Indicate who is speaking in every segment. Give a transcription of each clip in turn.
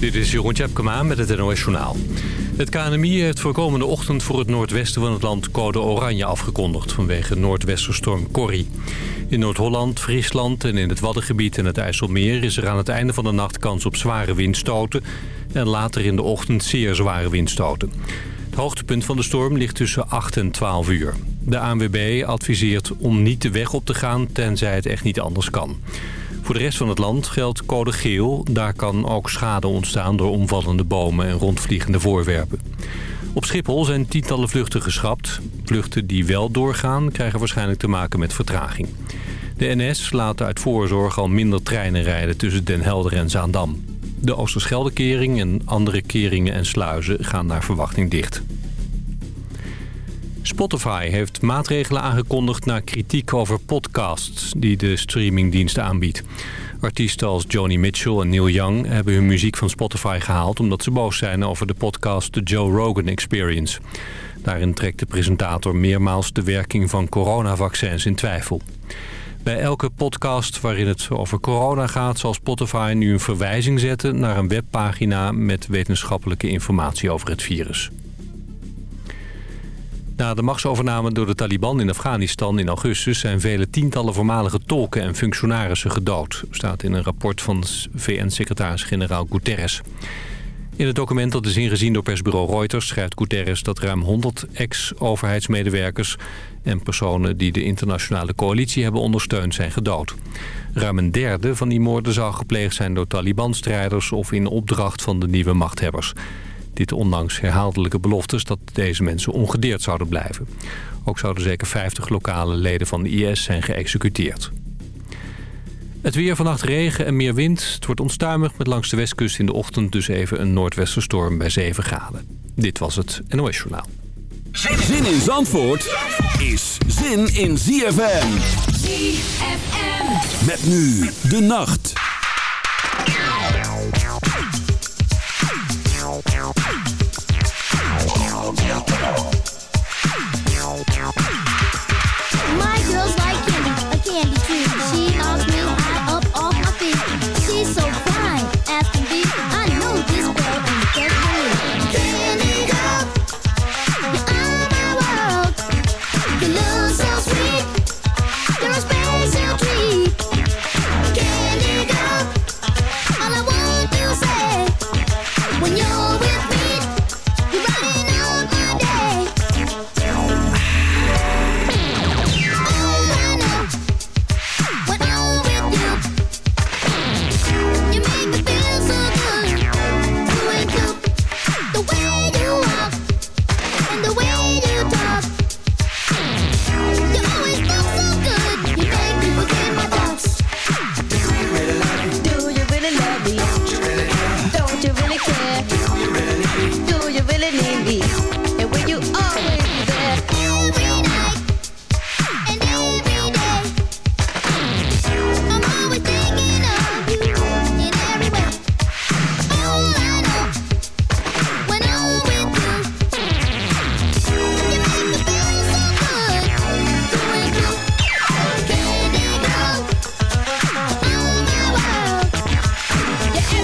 Speaker 1: Dit is Jeroen Tjepkema met het NOS Journaal. Het KNMI heeft voor komende ochtend voor het noordwesten van het land code oranje afgekondigd... vanwege noordwesterstorm Corrie. In Noord-Holland, Friesland en in het Waddengebied en het IJsselmeer... is er aan het einde van de nacht kans op zware windstoten... en later in de ochtend zeer zware windstoten. Het hoogtepunt van de storm ligt tussen 8 en 12 uur. De ANWB adviseert om niet de weg op te gaan tenzij het echt niet anders kan. Voor de rest van het land geldt code geel. Daar kan ook schade ontstaan door omvallende bomen en rondvliegende voorwerpen. Op Schiphol zijn tientallen vluchten geschrapt. Vluchten die wel doorgaan krijgen waarschijnlijk te maken met vertraging. De NS laat uit voorzorg al minder treinen rijden tussen Den Helder en Zaandam. De Oosterscheldekering en andere keringen en sluizen gaan naar verwachting dicht. Spotify heeft maatregelen aangekondigd na kritiek over podcasts die de streamingdienst aanbiedt. Artiesten als Joni Mitchell en Neil Young hebben hun muziek van Spotify gehaald... omdat ze boos zijn over de podcast The Joe Rogan Experience. Daarin trekt de presentator meermaals de werking van coronavaccins in twijfel. Bij elke podcast waarin het over corona gaat... zal Spotify nu een verwijzing zetten naar een webpagina... met wetenschappelijke informatie over het virus. Na de machtsovername door de Taliban in Afghanistan in augustus... zijn vele tientallen voormalige tolken en functionarissen gedood... staat in een rapport van VN-secretaris-generaal Guterres. In het document dat is ingezien door persbureau Reuters... schrijft Guterres dat ruim 100 ex-overheidsmedewerkers... en personen die de internationale coalitie hebben ondersteund zijn gedood. Ruim een derde van die moorden zou gepleegd zijn door Taliban-strijders... of in opdracht van de nieuwe machthebbers... Dit ondanks herhaaldelijke beloftes dat deze mensen ongedeerd zouden blijven. Ook zouden zeker 50 lokale leden van de IS zijn geëxecuteerd. Het weer vannacht regen en meer wind. Het wordt onstuimig met langs de westkust in de ochtend dus even een noordwesterstorm bij 7 graden. Dit was het NOS Journaal.
Speaker 2: Zin in Zandvoort is zin in ZFM.
Speaker 3: ZFM.
Speaker 2: Met nu de nacht.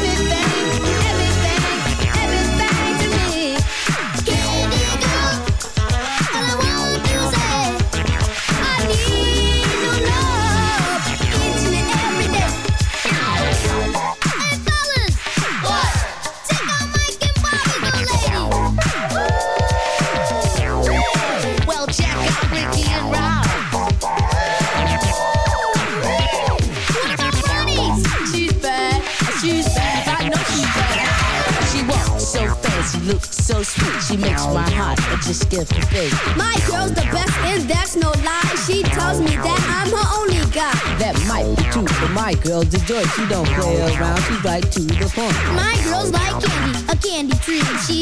Speaker 4: it that
Speaker 5: girl's joy. She don't play around, she's right to the point.
Speaker 4: My girl's like candy, a candy tree. She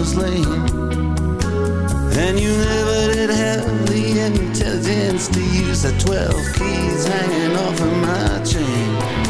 Speaker 3: was lame. And
Speaker 6: you never did have the intelligence to use the twelve keys hanging off of my chain.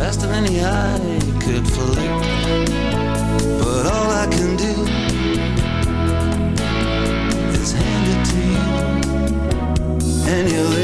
Speaker 6: Faster than the eye could flick. But all I can do is hand it to you and your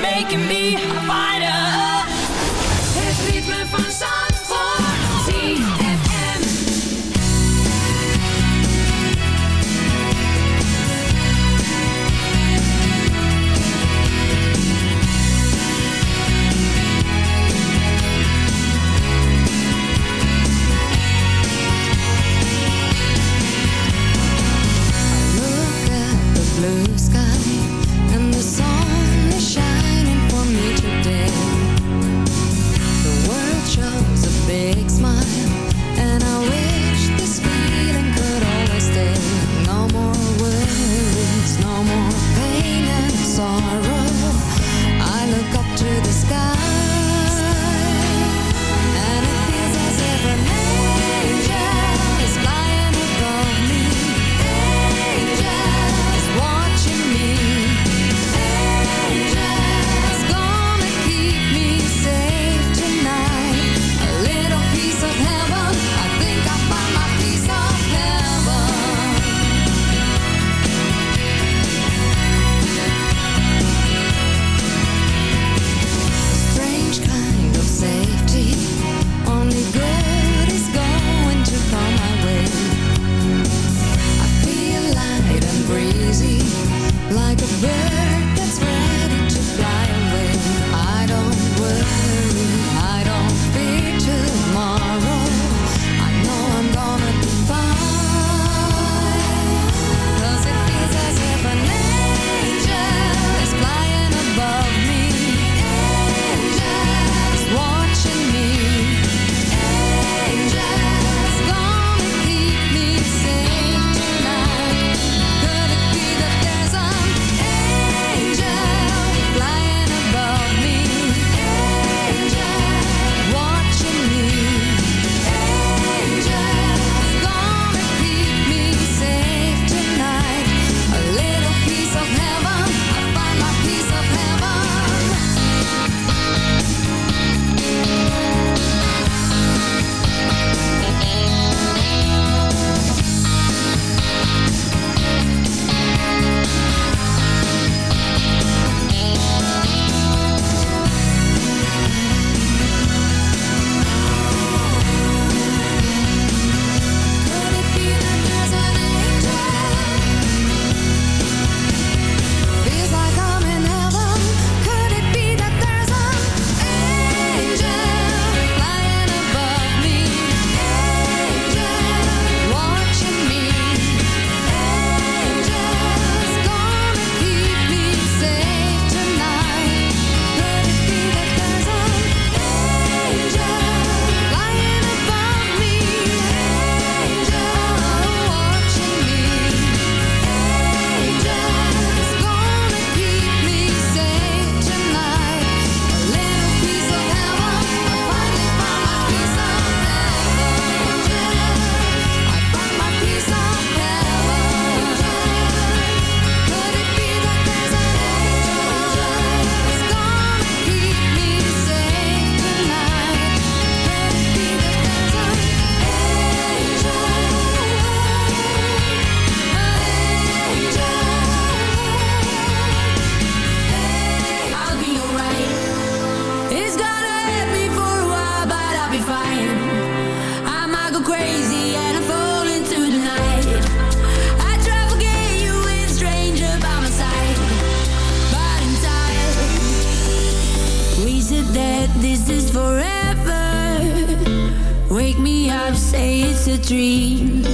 Speaker 7: making me a fighter.
Speaker 3: A dream.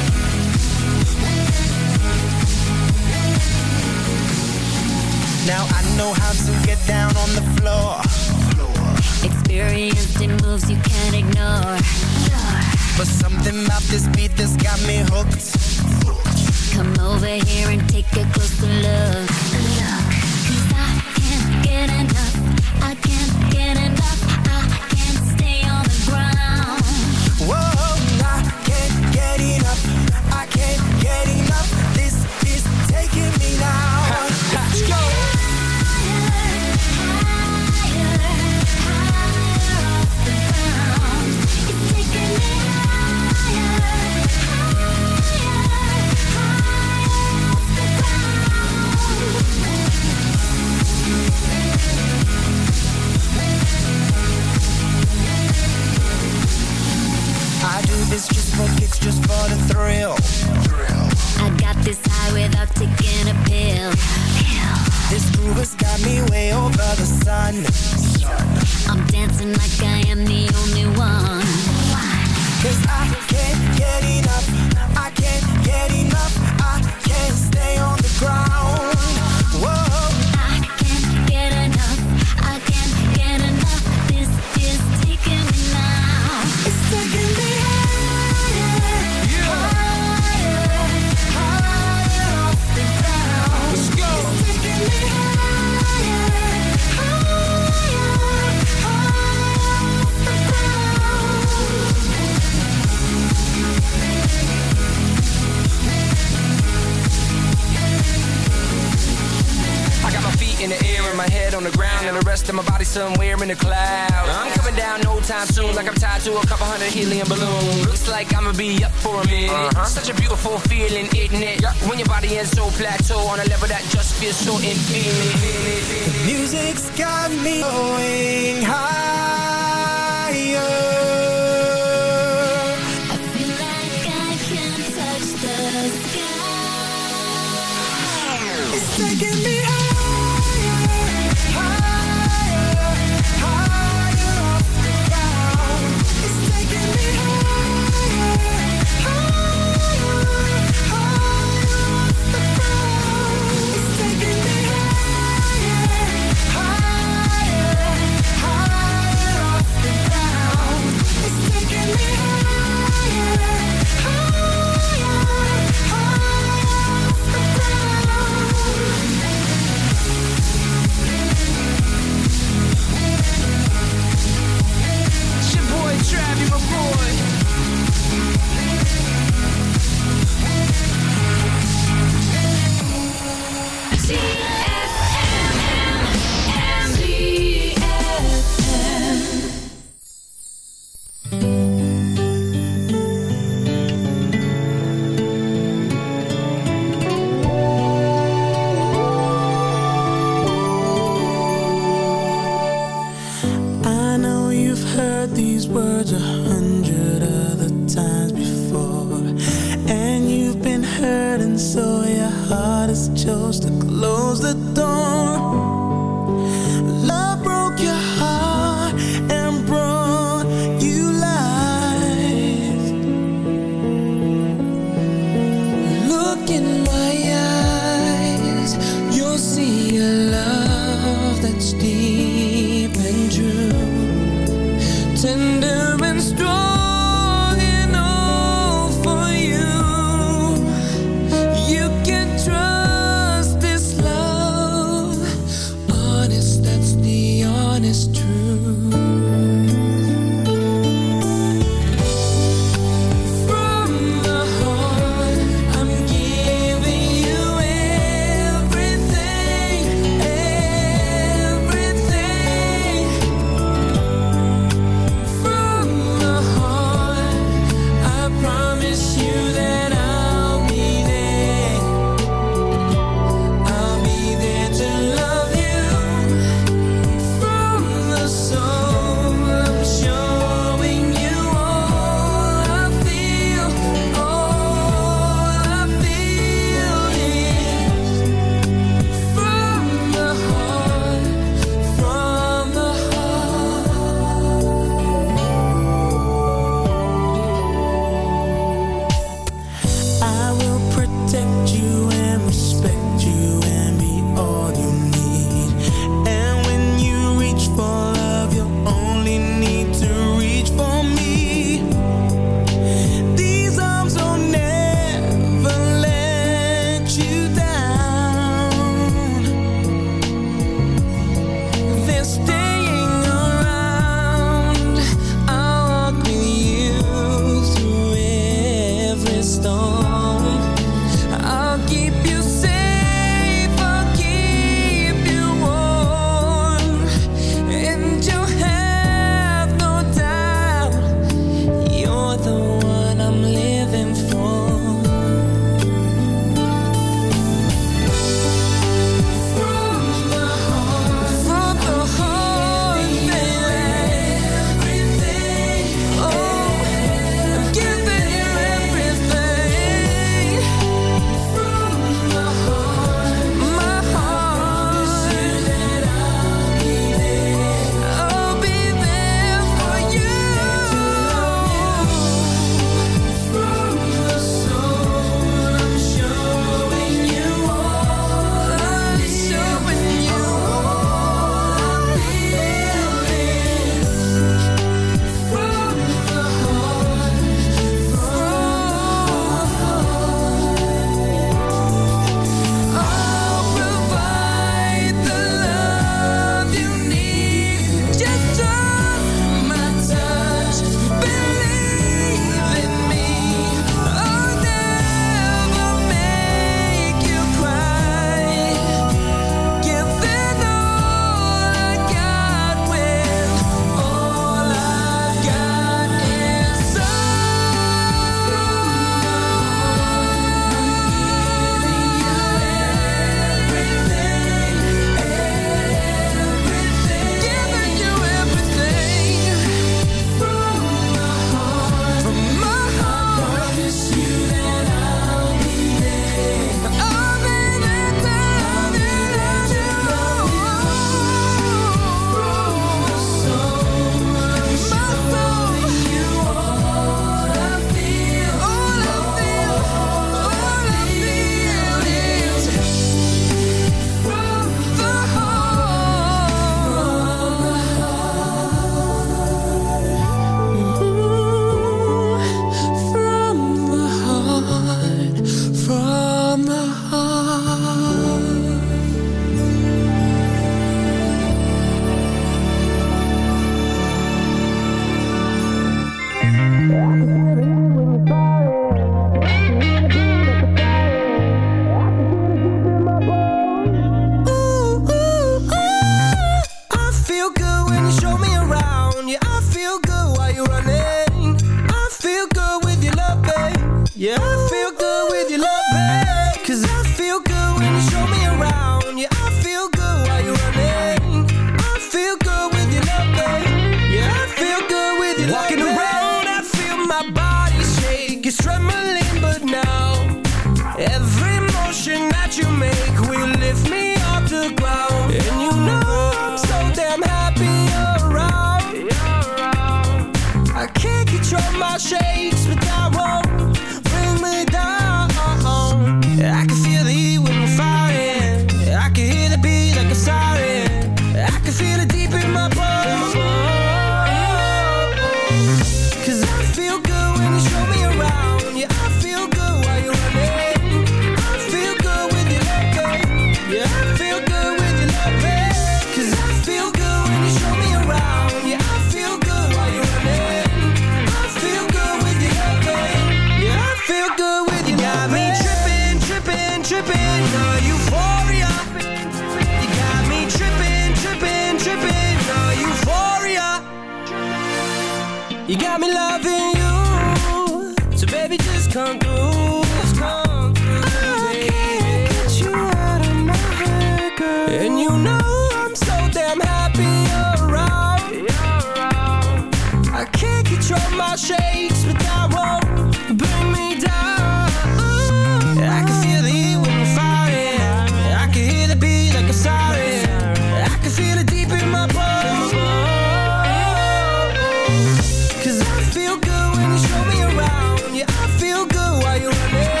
Speaker 3: feel
Speaker 8: good when you show me around. Yeah, I feel good while you're running.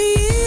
Speaker 9: see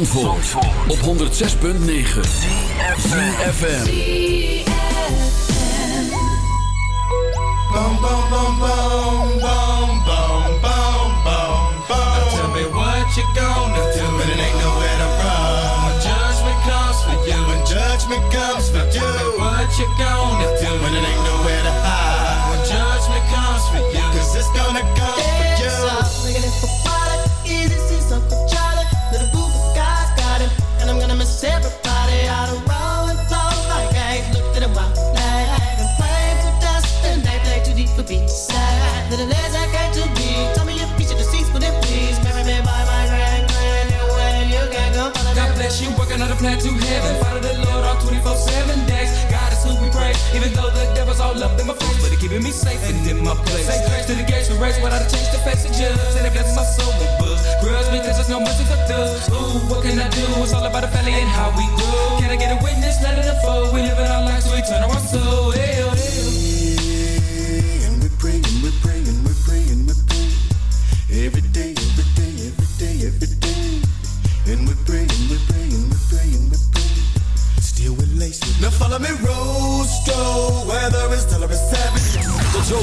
Speaker 10: Zandvoort, Zandvoort. op 106.9 CFFM
Speaker 11: Bam bam bam bam bam bam bam bam Now tell me what you gonna do. But it ain't nowhere to run. When judgment comes for you. When judgment comes for you Tell me what you gonna do. When it ain't nowhere to hide. When judgment comes for you. Cause it's gonna come you,
Speaker 12: working on a plan to heaven. Follow the Lord all 24 7 days. God is who we praise, even though the devil's all up in my face. But he keeping me safe and in my place. Say grace to the gates we race without a change to face the judge. And it blesses my soul with books. Grudge because there's no mercy for thugs. Ooh, what can I do? It's all about the family and how we do. Can I get a witness? Let it unfold. We living our lives, so we turn our soul. Hey, oh, oh.